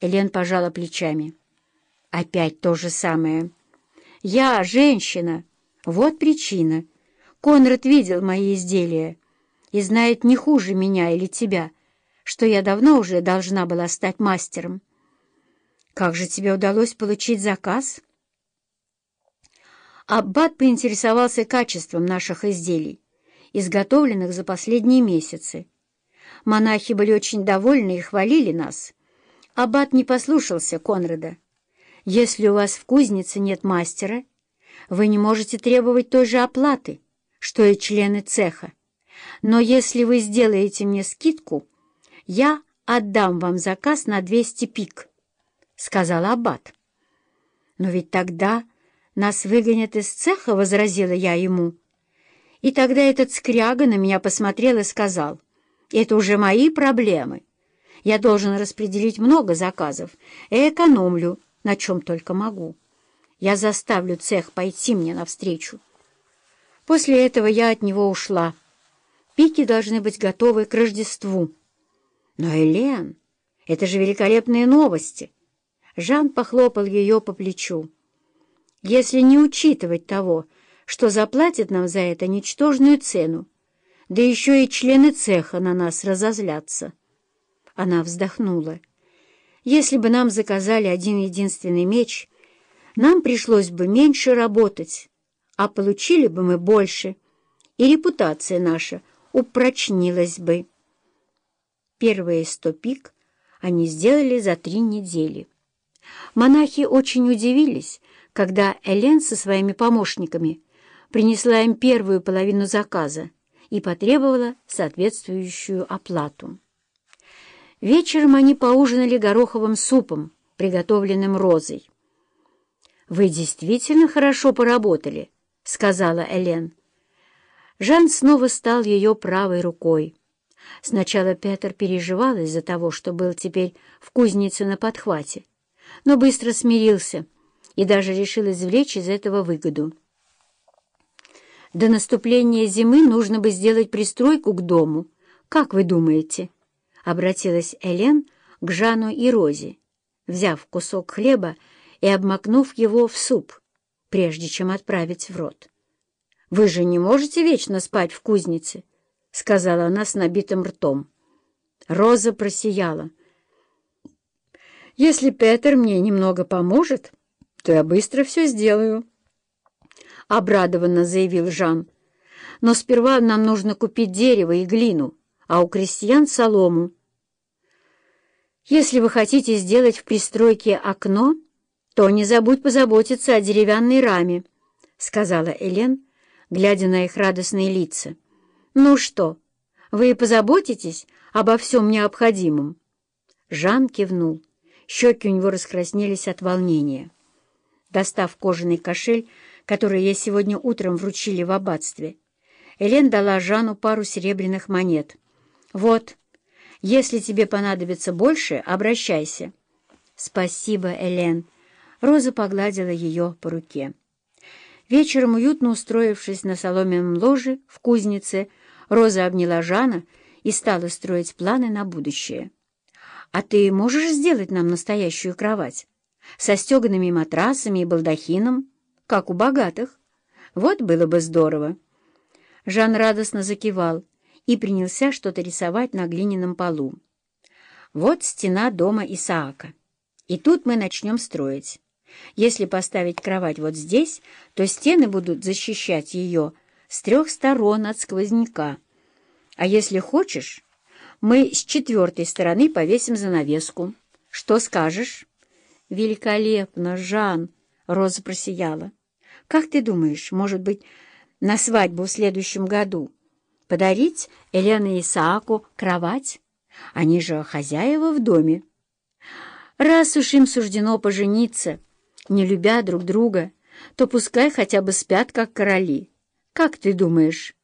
Элен пожала плечами. Опять то же самое. Я женщина. Вот причина. Конрад видел мои изделия и знает не хуже меня или тебя, что я давно уже должна была стать мастером. Как же тебе удалось получить заказ? Аббат поинтересовался качеством наших изделий, изготовленных за последние месяцы. Монахи были очень довольны и хвалили нас. Аббат не послушался Конрада. Если у вас в кузнице нет мастера, вы не можете требовать той же оплаты, что и члены цеха. Но если вы сделаете мне скидку, я отдам вам заказ на 200 пик, — сказал Аббат. Но ведь тогда нас выгонят из цеха, — возразила я ему. И тогда этот скряга на меня посмотрел и сказал, — это уже мои проблемы. Я должен распределить много заказов и экономлю, на чем только могу. Я заставлю цех пойти мне навстречу. После этого я от него ушла. Пики должны быть готовы к Рождеству. Но, Элен, это же великолепные новости. Жан похлопал ее по плечу. Если не учитывать того, что заплатят нам за это ничтожную цену, да еще и члены цеха на нас разозлятся. Она вздохнула. Если бы нам заказали один единственный меч, нам пришлось бы меньше работать, а получили бы мы больше, и репутация наша упрочнилась бы. Первые сто пик они сделали за три недели. Монахи очень удивились, когда Элен со своими помощниками принесла им первую половину заказа и потребовала соответствующую оплату. Вечером они поужинали гороховым супом, приготовленным розой. «Вы действительно хорошо поработали», — сказала Элен. Жан снова стал ее правой рукой. Сначала Петр переживал из-за того, что был теперь в кузнице на подхвате, но быстро смирился и даже решил извлечь из этого выгоду. До наступления зимы нужно бы сделать пристройку к дому. Как вы думаете?» — обратилась Элен к Жану и Розе, взяв кусок хлеба и обмакнув его в суп, прежде чем отправить в рот. «Вы же не можете вечно спать в кузнице», — сказала она с набитым ртом. Роза просияла. «Если Петер мне немного поможет, то я быстро все сделаю». — обрадованно заявил Жан. «Но сперва нам нужно купить дерево и глину, а у крестьян — солому. Если вы хотите сделать в пристройке окно, то не забудь позаботиться о деревянной раме», — сказала Элен, глядя на их радостные лица. «Ну что, вы позаботитесь обо всем необходимом?» Жан кивнул. Щеки у него раскраснелись от волнения. Достав кожаный кошель, которые ей сегодня утром вручили в аббатстве. Элен дала Жану пару серебряных монет. «Вот, если тебе понадобится больше, обращайся». «Спасибо, Элен». Роза погладила ее по руке. Вечером, уютно устроившись на соломенном ложе в кузнице, Роза обняла Жана и стала строить планы на будущее. «А ты можешь сделать нам настоящую кровать? Со стеганными матрасами и балдахином?» как у богатых. Вот было бы здорово. Жан радостно закивал и принялся что-то рисовать на глиняном полу. Вот стена дома Исаака. И тут мы начнем строить. Если поставить кровать вот здесь, то стены будут защищать ее с трех сторон от сквозняка. А если хочешь, мы с четвертой стороны повесим занавеску. Что скажешь? Великолепно, Жан! Роза просияла. Как ты думаешь, может быть, на свадьбу в следующем году подарить Елене Исааку кровать? Они же хозяева в доме. Раз уж им суждено пожениться, не любя друг друга, то пускай хотя бы спят, как короли. Как ты думаешь?»